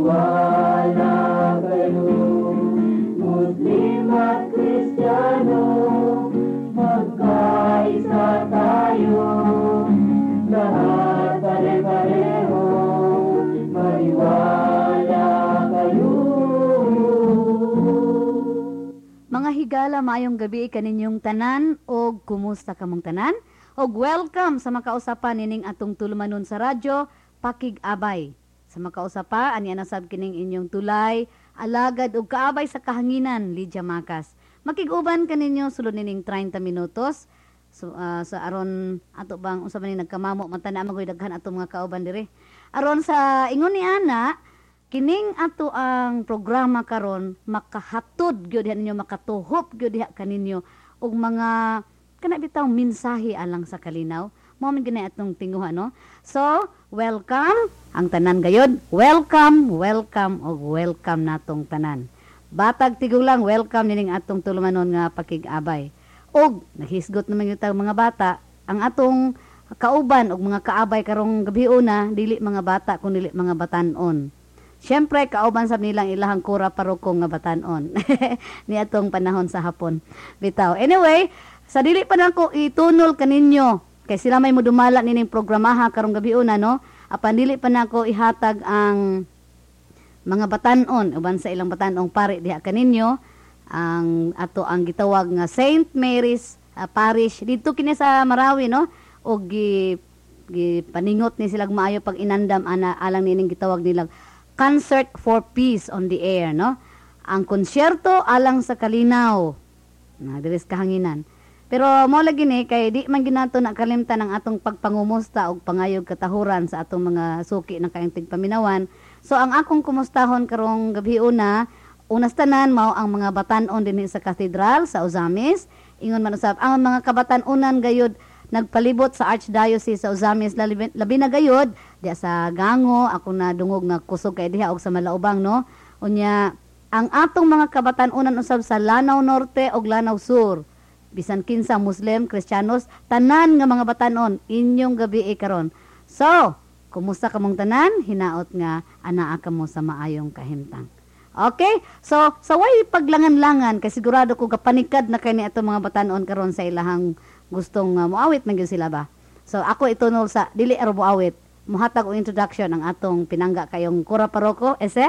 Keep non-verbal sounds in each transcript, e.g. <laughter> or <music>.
magtiwala kayo, Muslim at Kristiyano, magkaisa tayo, lahat pare-pareho, kayo. Mga higala, mayong gabi kaninyong tanan o kumusta kamong tanan? O welcome sa makausapan nining atong tulumanon sa radyo, Pakig Abay. Sa makausapan, ani anasab kining inyong tulay, alagad og kaabay sa kahanginan, Lydia Macas. Makiguban kaninyo sulod nining 30 minutos. So, ah, sa aron ato bang unsa man ni nagkamamo man tana magoy daghan ato mga kauban diri. Aron sa ingon ni ana, kining ato ang programa karon makahatod gyud ninyo makatuhop gyud diha kaninyo og mga kana bitaw mensahe alang sa kalinaw. Mao man gani atong tinguha no. So, welcome ang tanan gayod. Welcome, welcome og welcome natong tanan. Batag tigulang welcome nining atong tulumanon nga pakig-abay. Og nahisgot naman yung mga bata, ang atong kauban og mga kaabay karong gabi una, dili mga bata kun dili mga batanon. Siyempre, kauban sab nilang ilahang kura paroko nga batanon. <laughs> ni atong panahon sa hapon. Bitaw. Anyway, sa dili pa nako itunol kaninyo kay sila may modumala nining programaha karong gabi una no. Apan dili pa nako ihatag ang mga batanon uban sa ilang batanong pare diha kaninyo ang ato ang gitawag nga St. Mary's ah, Parish dito kini sa Marawi no og gi, gi paningot ni silang maayo pag inandam ana alang nining gitawag nilang Concert for Peace on the Air no ang konsyerto alang sa kalinaw na diris kahanginan pero mo lagi ni kay di man ginato na kalimtan ang atong pagpangumusta og pangayog katahuran sa atong mga suki ng kaintig paminawan so ang akong kumustahon karong gabi una Unas tanan mao ang mga batanon dinhi sa katedral sa Ozamis. Ingon man usab ang mga kabatanunan gayud nagpalibot sa Archdiocese sa Ozamis labi, labi na gayud diya sa Gango ako na dungog nga kusog kay diha og sa Malaubang no. Unya ang atong mga kabatanunan usab sa Lanao Norte ug Lanao Sur bisan kinsa Muslim, Kristiyanos, tanan nga mga batanon inyong gabi karon. So, kumusta kamong tanan? Hinaot nga anaa kamo sa maayong kahimtang. Okay? So, sa way paglangan-langan, kay sigurado ko kapanikad na kay ni ato mga batanon karon sa ilahang gustong uh, muawit man sila ba. So, ako itunol sa dili aro muawit. Muhatag og introduction ang atong pinangga kayong Kura Paroko, ese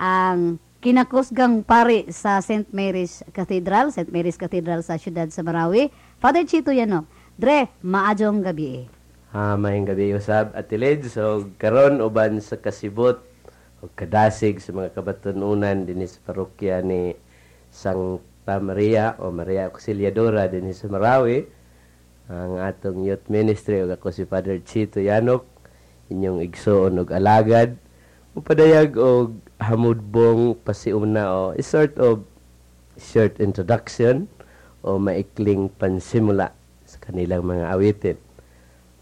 ang kinakusgang pari sa St. Mary's Cathedral, St. Mary's Cathedral sa siyudad sa Marawi. Father Chito Yanok, Dre, maadjong gabi eh. Ah, mayong gabi usab atilid so karon uban sa kasibot o kadasig sa mga kabatununan dinhi sa parokya ni Santa Maria o Maria Auxiliadora dinhi sa Marawi ang atong youth ministry ug ako si Father Chito Yanok inyong igsoon og alagad upadayag og hamudbong pasiuna o a sort of short introduction o maikling pansimula sa kanilang mga awitin.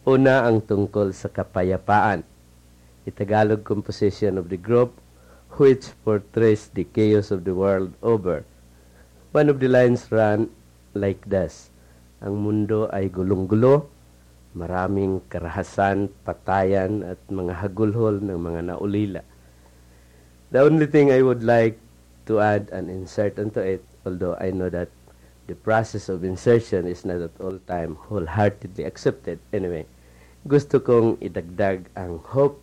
Una ang tungkol sa kapayapaan the Tagalog composition of the group, which portrays the chaos of the world over. One of the lines ran like this, Ang mundo ay gulong-gulo, maraming karahasan, patayan at mga hagulhol ng mga naulila. The only thing I would like to add and insert into it, although I know that the process of insertion is not at all time wholeheartedly accepted. Anyway, gusto kong idagdag ang hope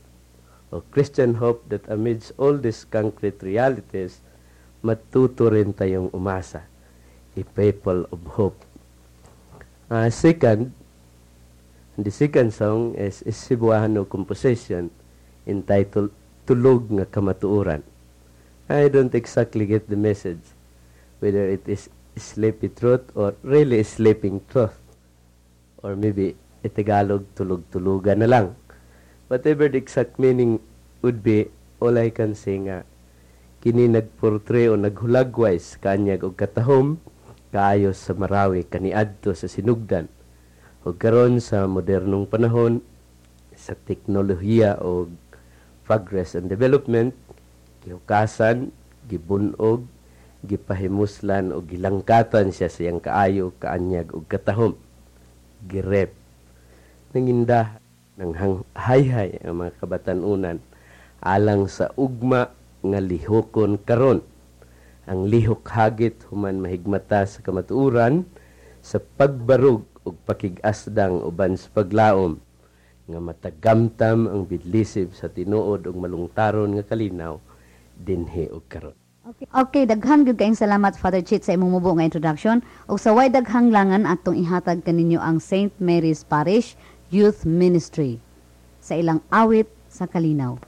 o Christian hope that amidst all these concrete realities, matuto rin tayong umasa. A people of hope. Uh, second, the second song is, is Cebuano composition entitled Tulog nga Kamatuuran. I don't exactly get the message, whether it is sleepy truth or really sleeping truth. Or maybe e Tagalog tulog-tulugan na lang whatever the exact meaning would be, all I can say nga, kini nagportray o naghulagwais kanyag og katahom, kaayos sa Marawi kaniadto sa sinugdan. O karon sa modernong panahon, sa teknolohiya o progress and development, gihukasan, gibunog, gipahimuslan o gilangkatan siya sa iyang kaayo, kaanyag o katahom. Girep. Nanginda ng hayhay ang mga kabatanunan alang sa ugma nga lihokon karon ang lihok hagit human mahigmata sa kamatuuran sa pagbarug ug pakigasdang uban sa paglaom nga matagamtam ang bidlisib sa tinuod ug malungtaron nga kalinaw dinhi og karon Okay, okay daghan gyud kaayong salamat Father Chit sa imong mubo nga introduction ug sa way daghang langan atong ihatag kaninyo ang St. Mary's Parish Youth Ministry sa ilang awit sa kalinaw.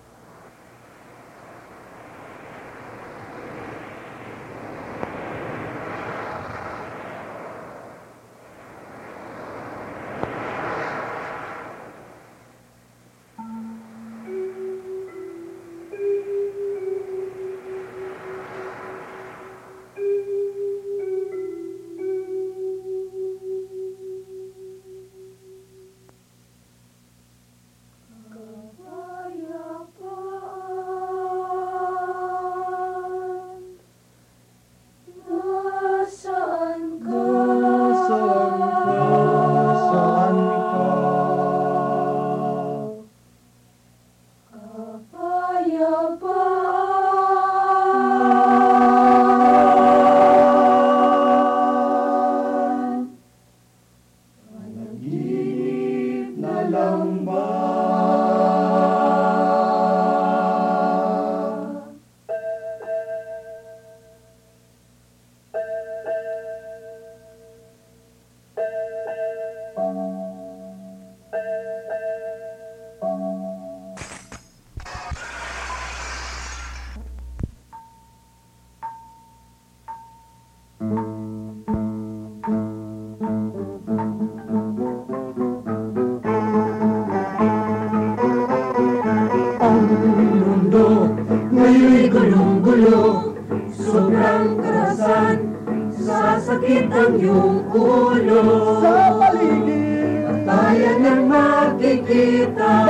Ang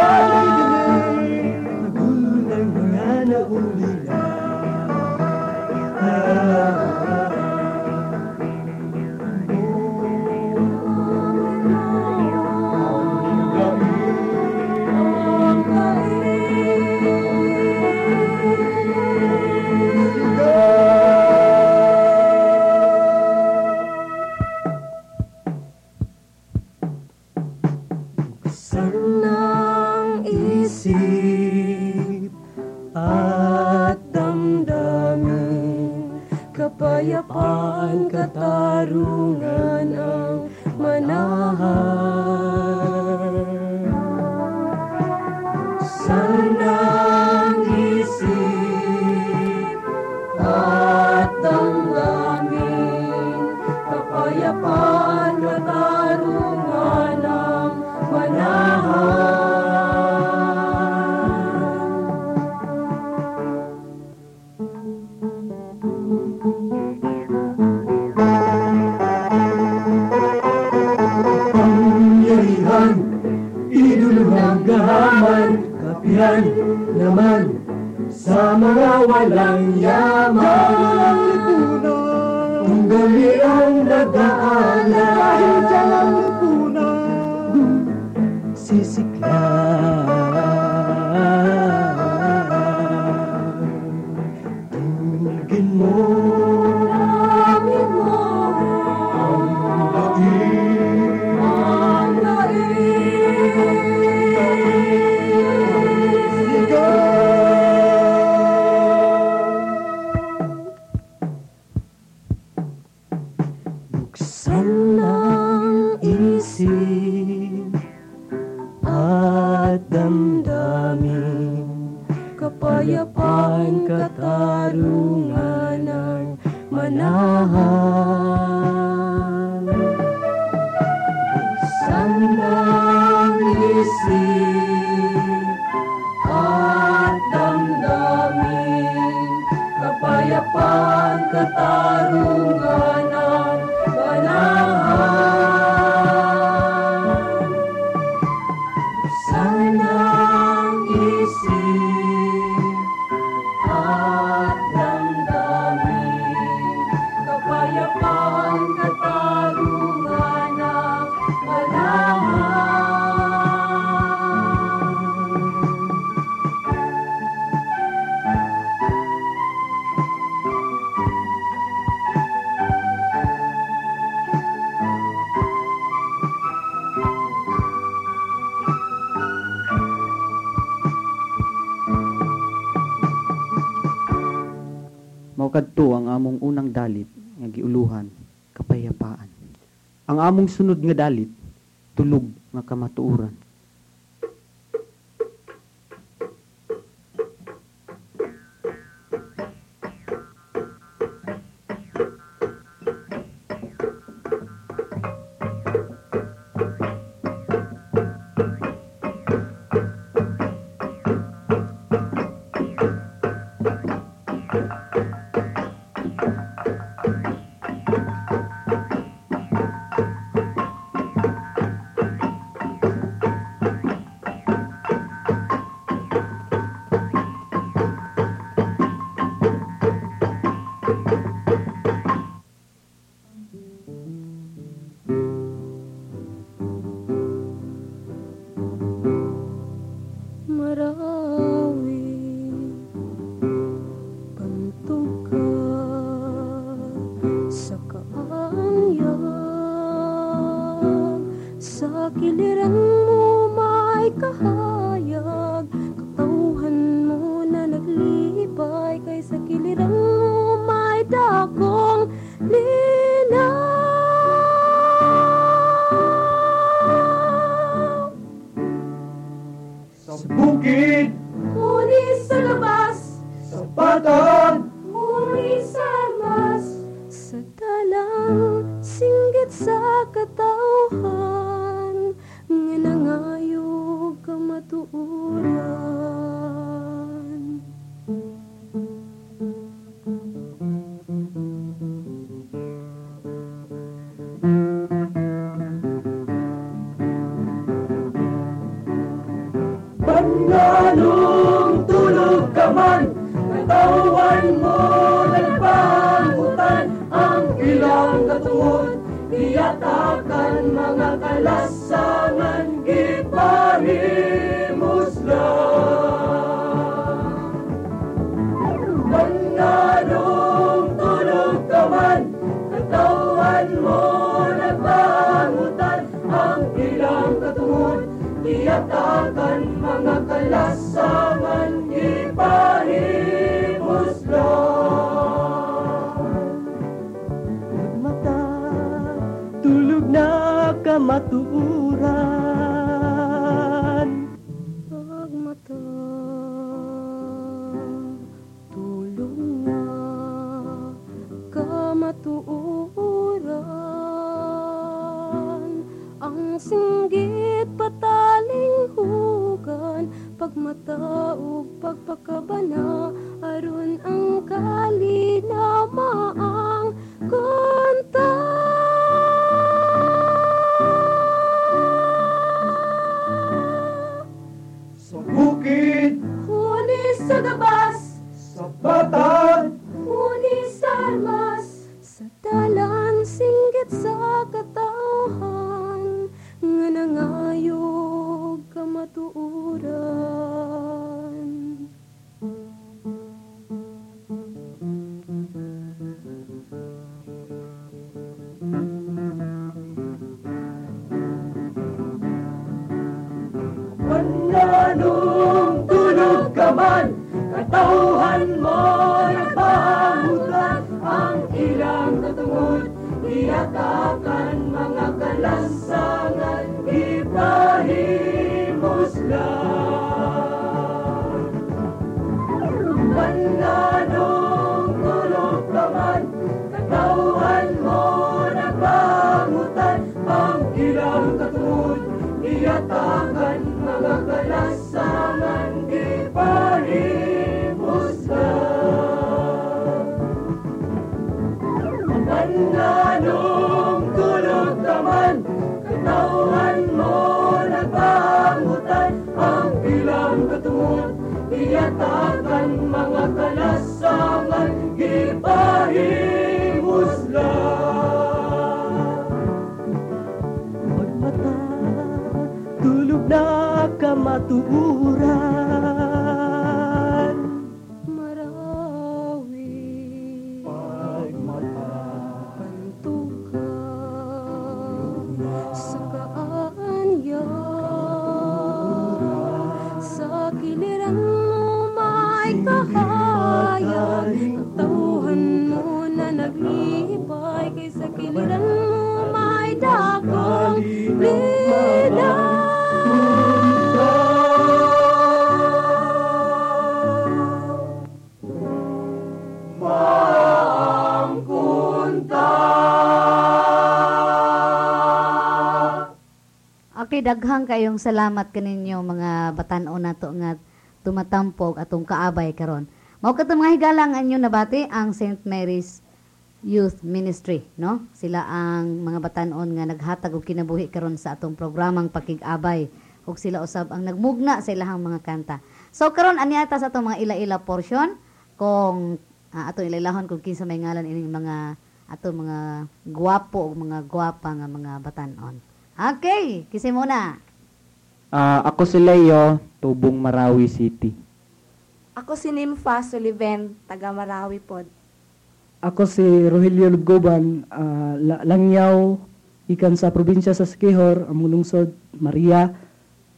Hallelujah. among sunod nga dalit, tulog nga kamatuoran. No. Love. Nanong tulog naman? Katawan mo nagbangutan Ang bilang katungon Iyatakan mga kalasangan. Ipahihusla Magmata Tulog na ka matuuro daghang kayong salamat kaninyo mga batan-o nato nga tumatampog atong kaabay karon. Mao katong mga higala nga inyo nabati ang St. Mary's Youth Ministry, no? Sila ang mga batan-on nga naghatag og kinabuhi karon sa atong programang Pakig-abay ug sila usab ang nagmugna sa ilahang mga kanta. So karon ani ata sa atong mga ila-ila portion kung ah, atong ilailahon kung kinsa may ngalan ining mga atong mga gwapo ug mga gwapa nga mga batan-on. Okay, kisi muna. Ah, ako si Leo, Tubong Marawi City. Ako si Nympha Sullivan, taga Marawi pod. Ako si Rogelio Lubgoban, ah, La- Langyaw, ikan sa probinsya sa Sikihor, among lungsod, Maria.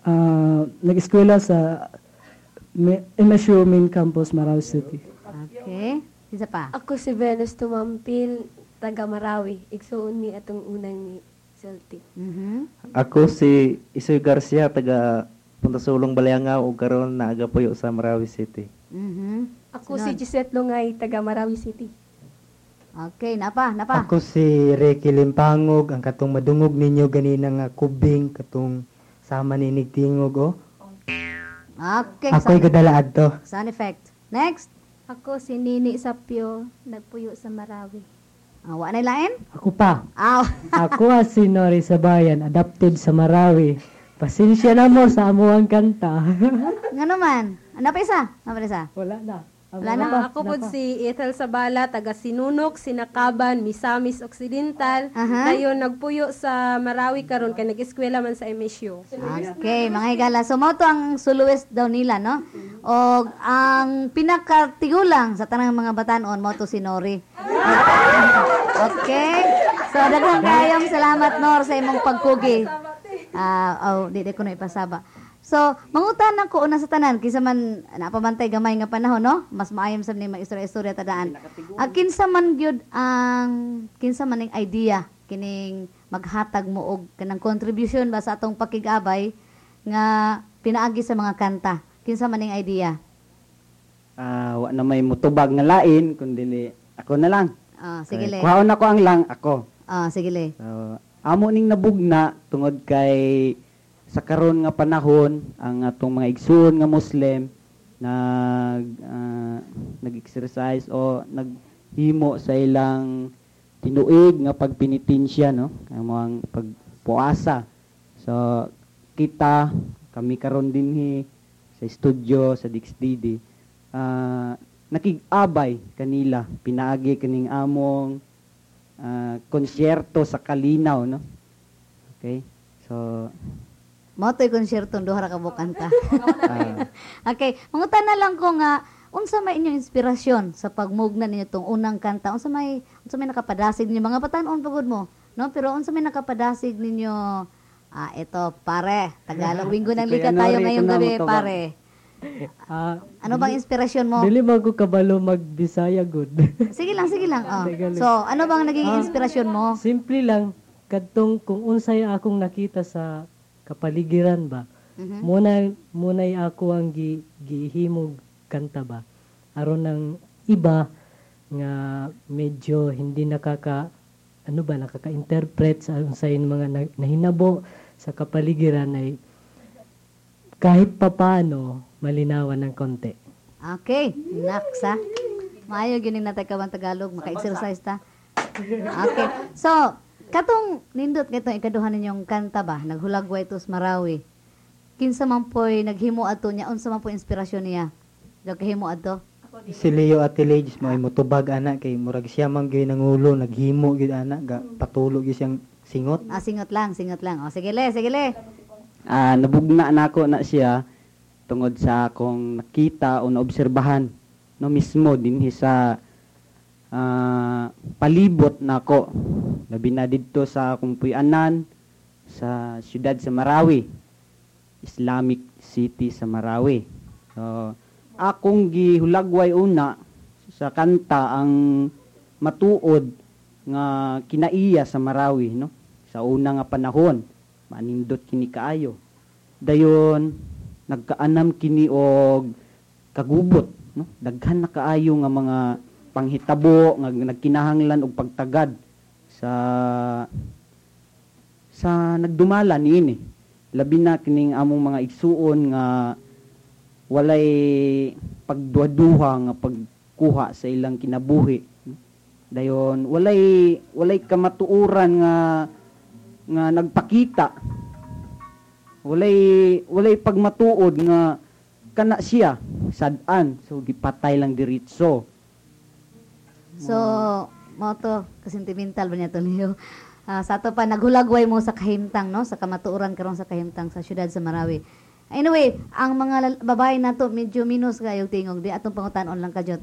Ah, nag-eskwela sa Me- MSU Main Campus, Marawi City. Okay. Isa pa. Ako si Venus Tumampil, taga Marawi. Igsuon ni atong unang ni Celtic. Mhm. Ako si Isoy Garcia, taga Punta Sulong Balayanga o karon na aga puyo sa Marawi City. Mhm. Ako Sunod. si Gisette Lungay, taga Marawi City. Okay, napa, napa. Ako si Ricky Limpangog, ang katong madungog ninyo ganina nga kubing, katong sama ni Nigtingog, oh. Okay, Ako'y gadala adto. sound effect. Next. Ako si Nini Sapyo, nagpuyo sa Marawi. Ah, wa na lain? Ako pa. Aw. <laughs> Ako si Nori Sabayan, adapted sa Marawi. Pasensya na mo sa amuang kanta. <laughs> nga naman. Ano pa isa? Ano pa isa? Wala na. Wala na. ako po si Ethel Sabala, taga Sinunok, Sinakaban, Misamis Occidental. Aha. Dayon nagpuyo sa Marawi karon kay nag-eskwela man sa MSU. Okay, mga higala. So, mo to ang suluwes daw nila, no? O ang pinakatigulang sa tanang mga batanon mo to si Nori. <laughs> Okay? So, daghang kayong salamat, Nor, sa imong pagkugi. Ah, oh, di, di ko na ipasaba. So, mangutan ko una sa tanan, kinsa man napamantay gamay nga panahon, no? Mas maayom sa ni mga istorya-istorya tadaan. Ah, kinsa man gyud ang kinsa man ning idea kining maghatag mo og kanang contribution ba sa atong pakigabay nga pinaagi sa mga kanta. Kinsa man ning idea? Ah, wa na may mutubag nga lain kundi ako na lang. Ah, sige le. Kuhaon ako ang lang ako. Ah, sige le. So, amo ning nabugna tungod kay sa karon nga panahon ang atong mga igsoon nga Muslim nag ah, nag-exercise o naghimo sa ilang tinuig nga pagpinitensya no? Amo ang pagpuasa. So kita kami karon dinhi sa studio sa DixDD ah nakig-abay kanila. Pinaagi kaning among ah, konsyerto sa Kalinaw no? Okay? So Mo to'y konsyerto duha ra ka bukanta. <laughs> ah, okay, mangutan na lang ko nga unsa may inyong inspirasyon sa pagmugna ninyo tong unang kanta? Unsa may unsa may nakapadasig ninyo mga batan-on pagod mo? No, pero unsa may nakapadasig ninyo Ah, ito, pare. Tagalog. Winggo ng lika tayo ngayong gabi, mo pare. <laughs> Ah, Ano bang inspirasyon mo? dili ko kabalo magbisaya good. <laughs> Sige lang, sige lang. Oh. So, ano bang naging inspirasyon mo? Simple lang kadtong kung unsay akong nakita sa kapaligiran ba. Mhm. Muna munay ako ang gi, gihimog kanta ba. Aron ng iba nga medyo hindi nakaka ano ba nakaka-interpret sa unsay mga na- nahinabo sa kapaligiran ay kahit papaano malinawan ng konti. Okay, naksa. Maayo gyud ning natay Tagalog, maka-exercise ta. Okay. So, katong nindot kitong ikaduhan ninyong kanta ba, naghulagway tos Marawi. Kinsa man po'y naghimo ato niya, unsa man po inspirasyon niya? Daw kahimo ato. Si Leo Atileges mo ay mutubag anak kay murag siya man gyud nangulo naghimo gyud anak ga patulo gyud siyang singot. Ah, singot lang, singot lang. O, sige le, sige le. ah, nabugna na ako na siya tungod sa akong nakita o naobserbahan no mismo dinhi sa ah, palibot nako. Labi na didto sa akong puy-anan sa siyudad sa Marawi Islamic City sa Marawi. So akong gihulagway una sa kanta ang matuod nga kinaiya sa Marawi no? Sa una nga panahon manindot kini kaayo. Dayon nagkaanam kini og kagubot no? Daghan na kaayo nga mga panghitabo nga nagkinahanglan og pagtagad sa sa nagdumala niini labi na kining among mga igsuon nga walay pagduha-duha nga pagkuha sa ilang kinabuhi. Dayon walay walay kamatuoran nga nga nagpakita. Walay walay pagmatuod nga kana siya sad-an. So gipatay lang diritso So, mo to, kasentimental ba niya to Leo? Ah, sa ato pa, naghulagway mo sa kahimtang, no? Sa kamatuoran karon sa kahimtang sa syudad sa Marawi. Anyway, ang mga babae na to, medyo minus yung tingog. Di atong pangutanon lang kadyot.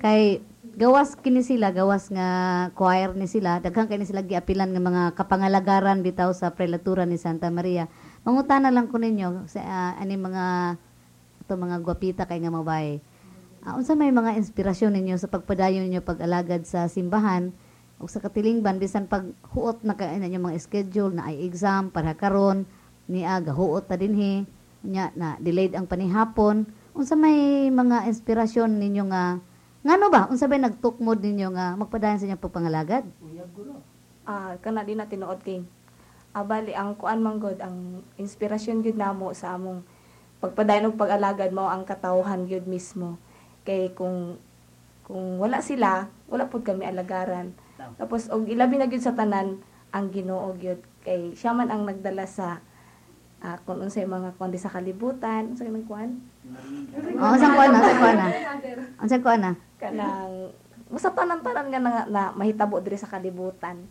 Kay, gawas kini sila, gawas nga choir ni sila, daghang kay ni sila giapilan nga mga kapangalagaran bitaw sa prelatura ni Santa Maria. Mangutana lang ko ninyo sa ah, ani mga to mga gwapita kay nga mabay. Ah, unsa may mga inspirasyon ninyo sa pagpadayon ninyo pag-alagad sa simbahan o sa katilingban? Bisan pag huot na kay ninyo mga schedule na ay exam para karon ni aga huot ta dinhi nya na delayed ang panihapon. Unsa may mga inspirasyon ninyo nga ngano ba? Unsa bay nagtukmod ninyo nga magpadayon sa inyong pagpangalagad? Ah kana din na tinuod king abali ang kuan man god ang inspirasyon gyud namo sa among pagpadayon og pag-alagad mao ang katawhan gyud mismo kay kung kung wala sila wala pud kami alagaran. Tapos og ilabi na gyud sa tanan ang Ginoo gyud. Kay siya man ang nagdala sa ah, kung unsay mga kundi sa kalibutan. Unsay man kuan? Oh unsa ko na unsa ko na? Unsa ko na? Kanang basta tanan-tanan nga na, na mahitabo diri sa kalibutan.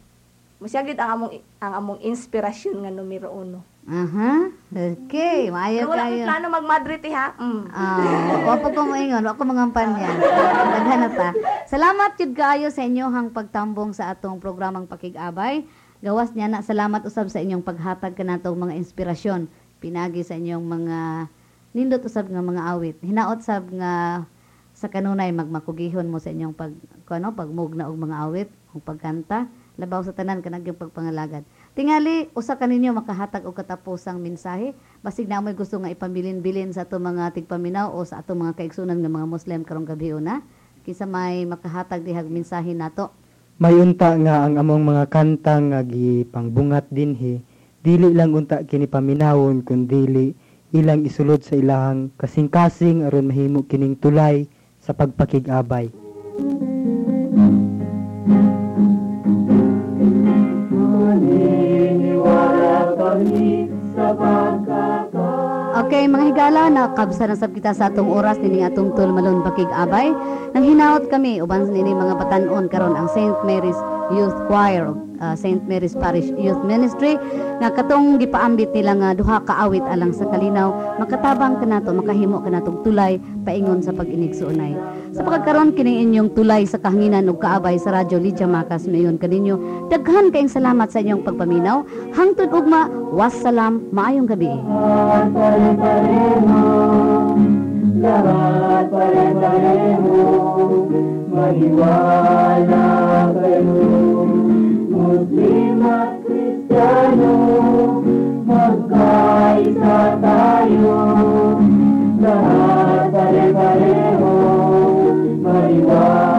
Masya gyud ang among ang among inspirasyon nga numero uno. Aha okay maayo wala kayo kong plano mag-Madrid eh, ha. Mm. Ah, <laughs> wa pa ko moingon, wa ko mangampan yan. Daghan na ta. Salamat jud kaayo sa inyohang pagtambong sa atong programang Pakig-abay. Gawas niya na salamat usab sa inyong paghatag kanatong mga inspirasyon pinagi sa inyong mga nindot usab nga mga awit. Hinaot sab nga sa kanunay magmakugihon mo sa inyong pag kuno pagmugna og mga awit ug pagkanta labaw sa tanan kanang yung pagpangalagad. Tingali usa ka ninyo makahatag og katapusang mensahe basig na mo'y gusto nga ipambilin-bilin sa ato mga tigpaminaw o sa ato mga kaigsunan nga mga Muslim karong gabi una kisa may makahatag dihag mensahe nato. May unta nga ang among mga kanta nga gipangbungat dinhi dili lang unta kini paminawon kundi ilang isulod sa ilahang kasing-kasing aron mahimo kining tulay sa pagpakig-abay. Maniniwala kami sa pagkaka Okay, mga higala, nakabsa na sab kita sa atong oras nini atong tulmalon pakig-abay. Nang hinaot kami uban nini mga batanon karon ang St. Mary's Youth Choir, uh, St. Mary's Parish Youth Ministry nga katong gipaambit nila nga duha ka awit alang sa kalinaw, makatabang kanato, makahimo kanatong tulay paingon sa pag-inigsuunay. Sa pagkakaroon kini inyong tulay sa kahanginan ug kaabay sa Radyo Lidya Makas mayon kaninyo, daghan kayong salamat sa inyong pagpaminaw. Hangtod ugma, wassalam, maayong gabi. Lahat pare-pareho, maniwala kayo, Muslim at Kristiyano, magkaisa tayo. Lahat pare-pareho, Bye.